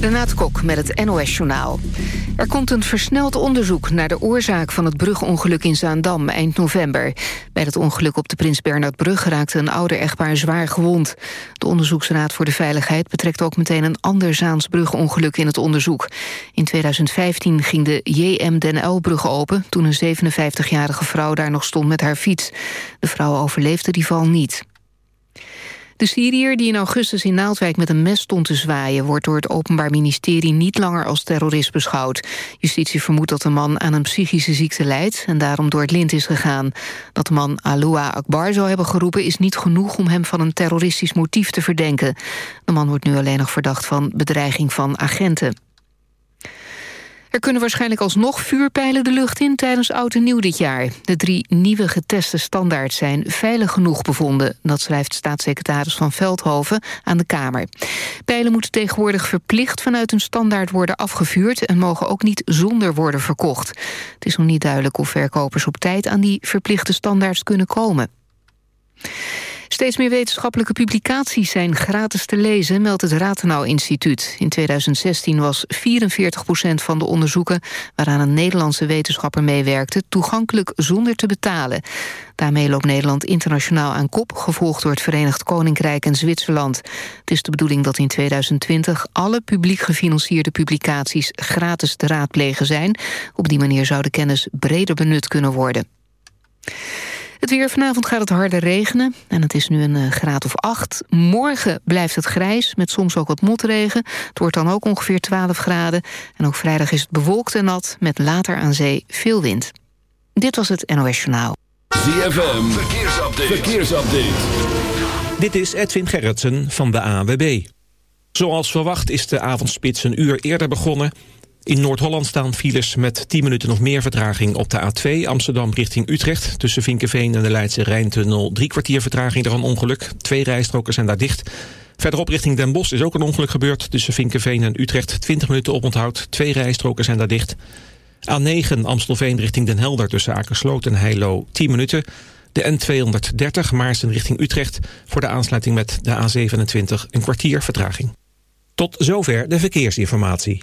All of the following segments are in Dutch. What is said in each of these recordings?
Renate Kok met het NOS Journaal. Er komt een versneld onderzoek naar de oorzaak van het brugongeluk in Zaandam eind november. Bij het ongeluk op de Prins Bernhardbrug raakte een ouder echtpaar zwaar gewond. De Onderzoeksraad voor de Veiligheid betrekt ook meteen een ander Zaans brugongeluk in het onderzoek. In 2015 ging de JM Den L-brug open toen een 57-jarige vrouw daar nog stond met haar fiets. De vrouw overleefde die val niet. De Syriër die in augustus in Naaldwijk met een mes stond te zwaaien... wordt door het Openbaar Ministerie niet langer als terrorist beschouwd. Justitie vermoedt dat de man aan een psychische ziekte lijdt... en daarom door het lint is gegaan. Dat de man Aloua Akbar zou hebben geroepen... is niet genoeg om hem van een terroristisch motief te verdenken. De man wordt nu alleen nog verdacht van bedreiging van agenten. Er kunnen waarschijnlijk alsnog vuurpijlen de lucht in tijdens Oud en Nieuw dit jaar. De drie nieuwe geteste standaards zijn veilig genoeg bevonden. Dat schrijft staatssecretaris Van Veldhoven aan de Kamer. Pijlen moeten tegenwoordig verplicht vanuit een standaard worden afgevuurd... en mogen ook niet zonder worden verkocht. Het is nog niet duidelijk of verkopers op tijd aan die verplichte standaards kunnen komen. Steeds meer wetenschappelijke publicaties zijn gratis te lezen, meldt het Rathenau-instituut. In 2016 was 44% van de onderzoeken waaraan een Nederlandse wetenschapper meewerkte toegankelijk zonder te betalen. Daarmee loopt Nederland internationaal aan kop, gevolgd door het Verenigd Koninkrijk en Zwitserland. Het is de bedoeling dat in 2020 alle publiek gefinancierde publicaties gratis te raadplegen zijn. Op die manier zou de kennis breder benut kunnen worden. Het weer vanavond gaat het harder regenen en het is nu een eh, graad of 8. Morgen blijft het grijs met soms ook wat motregen. Het wordt dan ook ongeveer 12 graden. En ook vrijdag is het bewolkt en nat met later aan zee veel wind. Dit was het NOS Journaal. ZFM, verkeersupdate. verkeersupdate. Dit is Edwin Gerritsen van de AWB. Zoals verwacht is de avondspits een uur eerder begonnen... In Noord-Holland staan files met 10 minuten nog meer vertraging op de A2 Amsterdam richting Utrecht. Tussen Vinkenveen en de Leidse Rijntunnel drie kwartier vertraging door een ongeluk. Twee rijstroken zijn daar dicht. Verderop richting Den Bosch is ook een ongeluk gebeurd. Tussen Vinkenveen en Utrecht 20 minuten oponthoud. Twee rijstroken zijn daar dicht. A9 Amstelveen richting Den Helder tussen Akersloot en Heilo 10 minuten. De N230 Maarsen richting Utrecht voor de aansluiting met de A27 een kwartier vertraging. Tot zover de verkeersinformatie.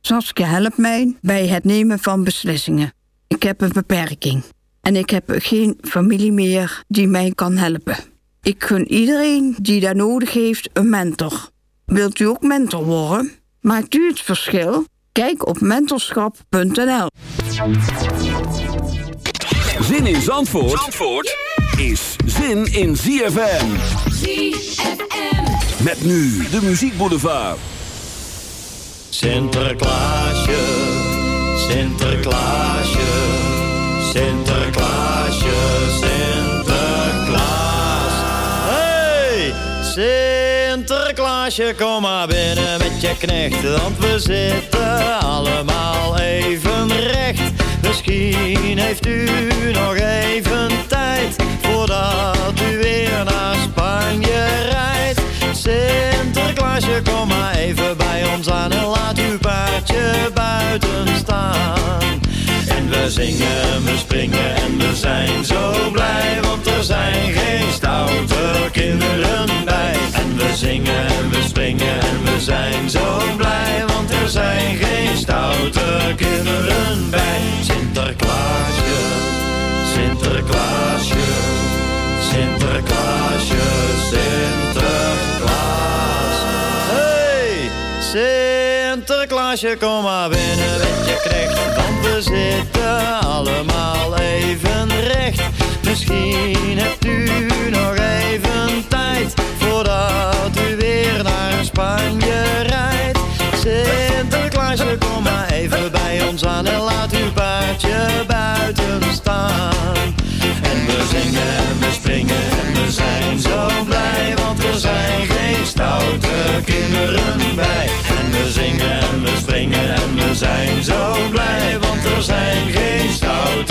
Saskia helpt mij bij het nemen van beslissingen. Ik heb een beperking. En ik heb geen familie meer die mij kan helpen. Ik gun iedereen die daar nodig heeft een mentor. Wilt u ook mentor worden? Maakt u het verschil? Kijk op mentorschap.nl. Zin in Zandvoort, Zandvoort is zin in ZFM. ZFM. Met nu de muziekboulevard. Sinterklaasje, Sinterklaasje. Sinterklaasje, Sinterklaas. Hey, Sinterklaasje, kom maar binnen met je knecht. Want we zitten allemaal even recht. Misschien heeft u nog even tijd voordat u weer naar Spanje rijdt. Sinterklaasje, kom maar even bij ons aan en laat uw paardje buiten staan. En we zingen, we springen en we zijn zo blij, want er zijn geen stoute kinderen bij. En we zingen, we springen en we zijn zo blij, want er zijn geen stoute kinderen bij. Sinterklaasje, Sinterklaasje. Sinterklaasje, Sinterklaas. Hey, Sinterklaasje, kom maar binnen met je krijgt. Want we zitten allemaal even recht. Misschien hebt u stoute kinderen bij. En we zingen en we springen en we zijn zo blij, want er zijn geen stoute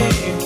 baby.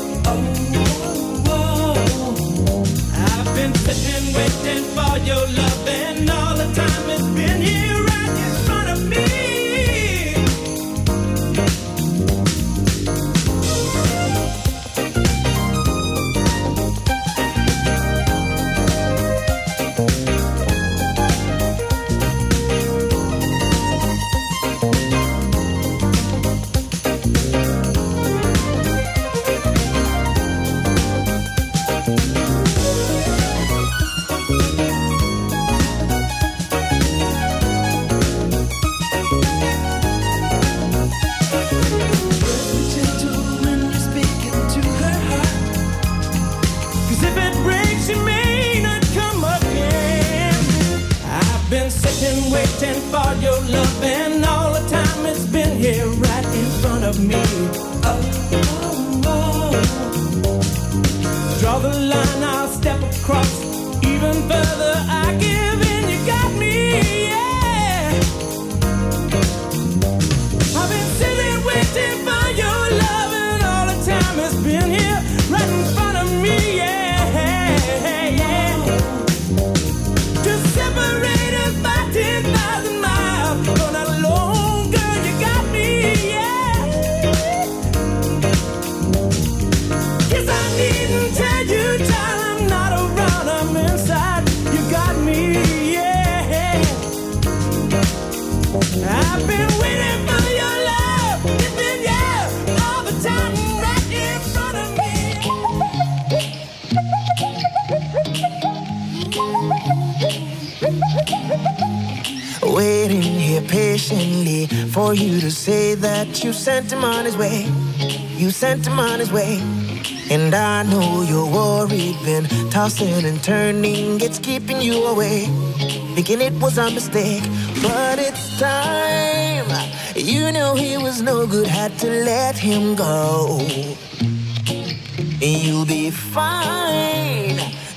Waiting here patiently for you to say that you sent him on his way. You sent him on his way. And I know you're worried, been tossing and turning, it's keeping you away. Thinking it was a mistake, but it's time. You know he was no good, had to let him go. You'll be fine.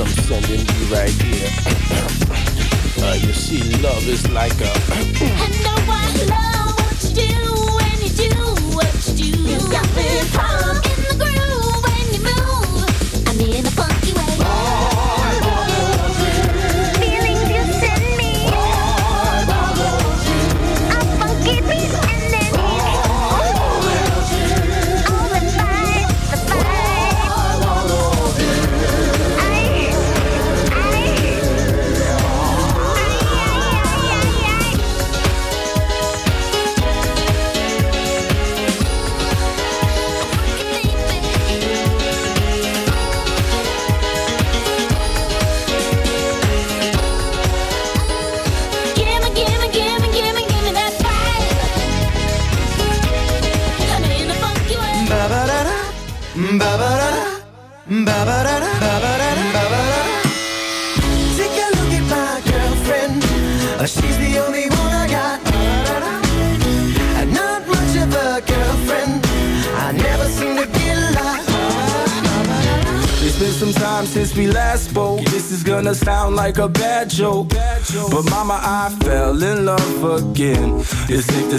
I'm sending you right here. uh, you see, love is like a.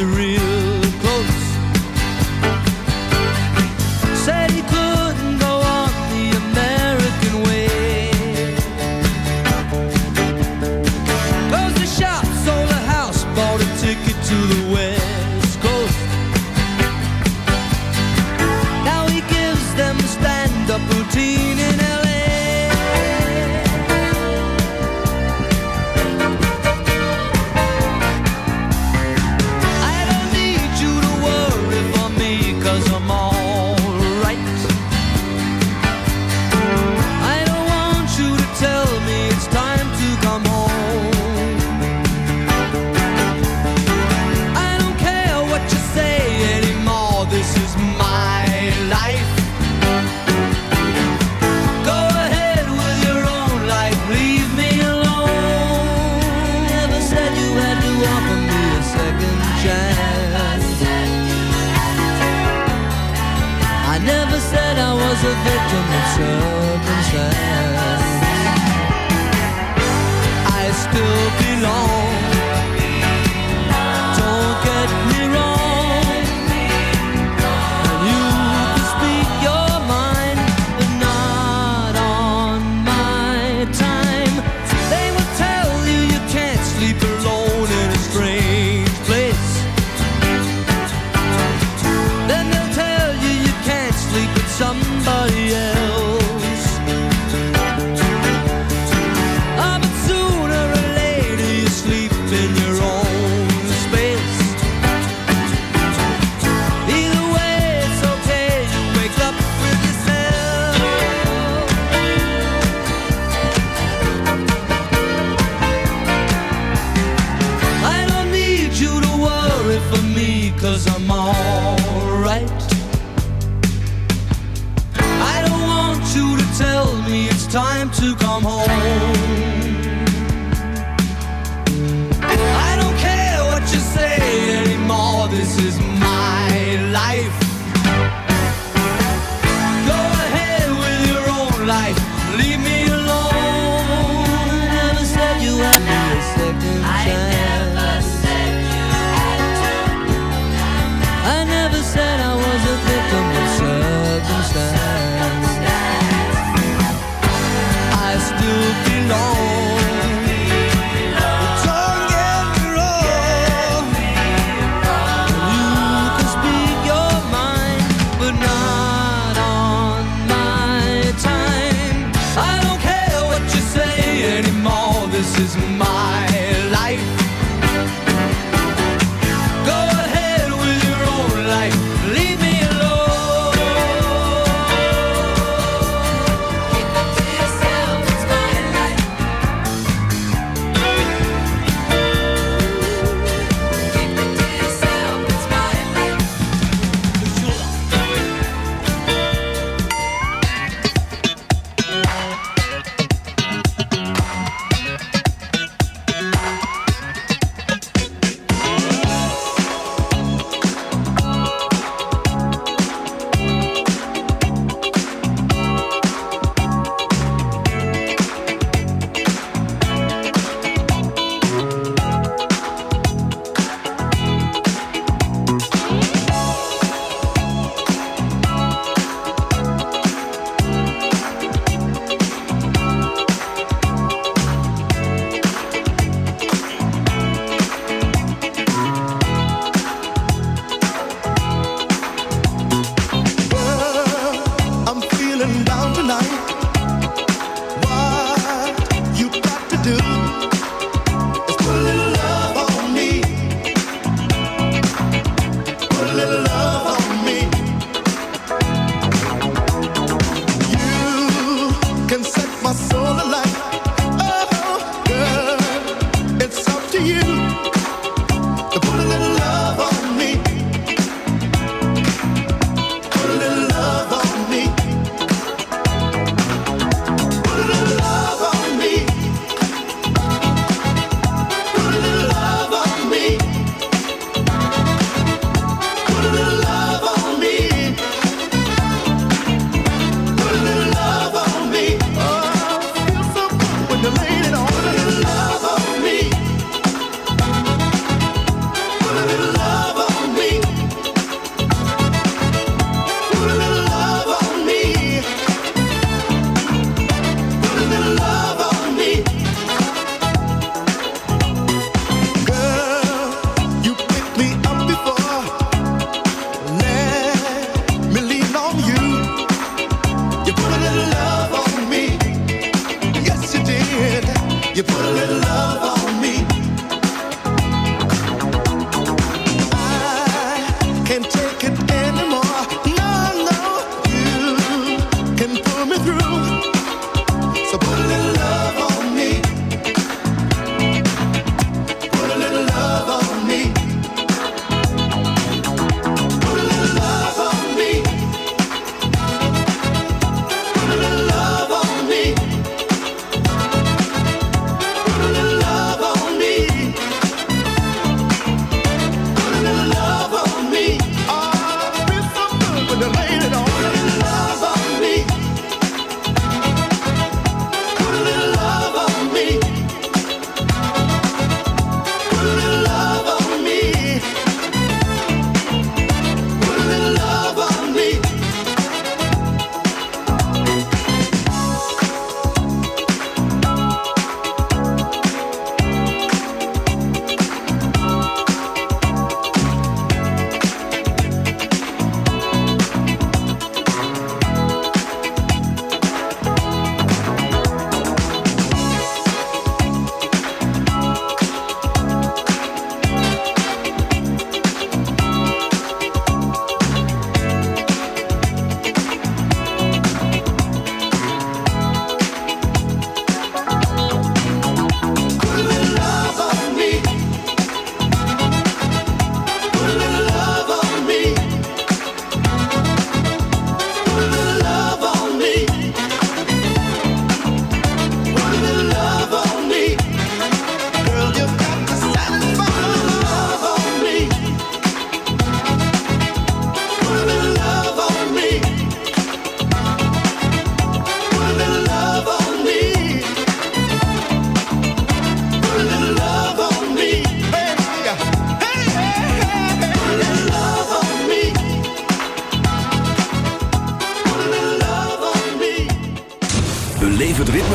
the real. through.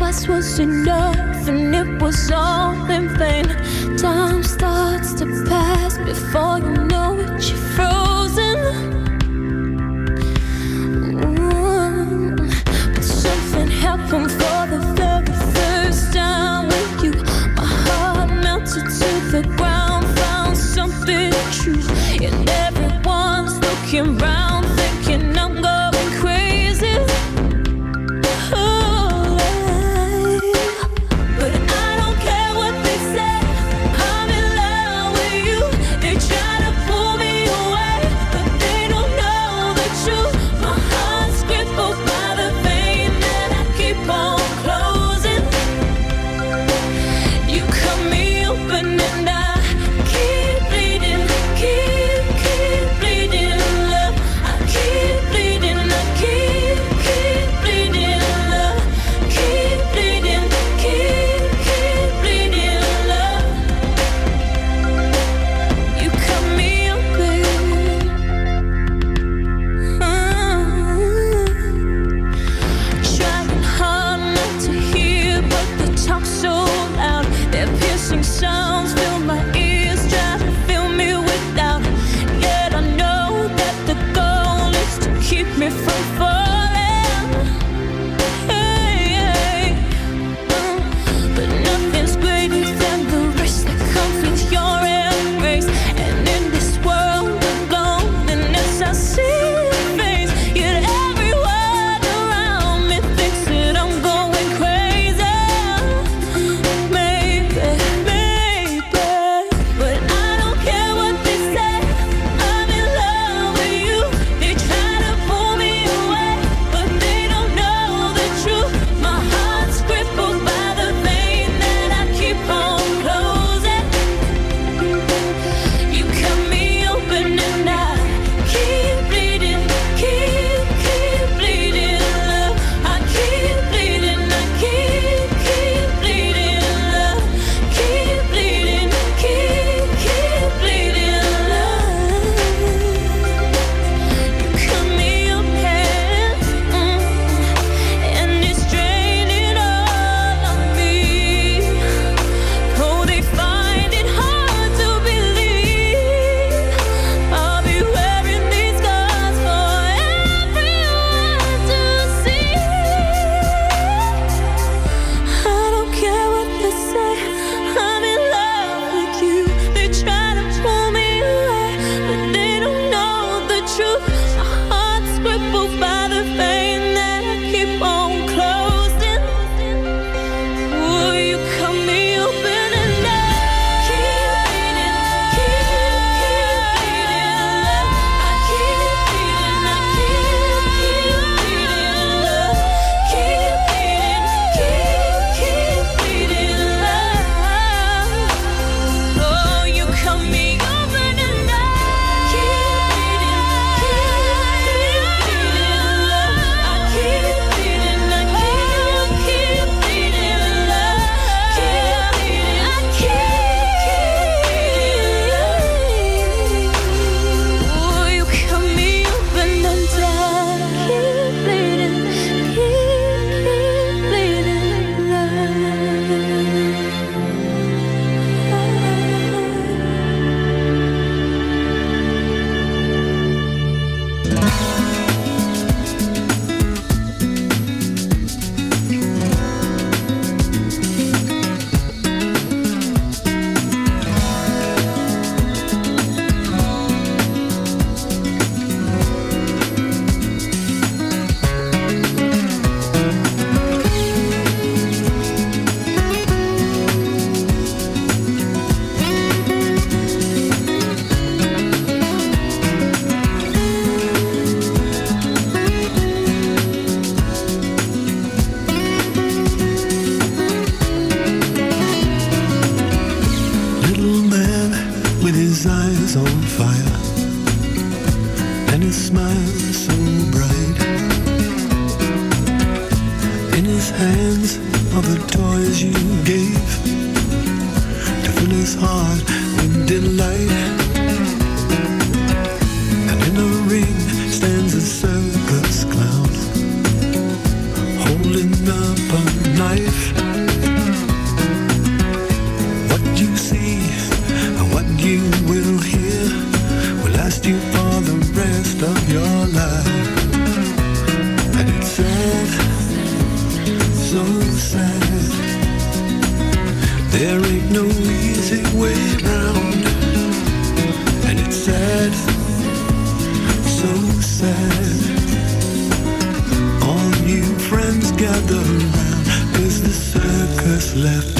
twice was enough, and it was all in vain. Time starts to pass before you know left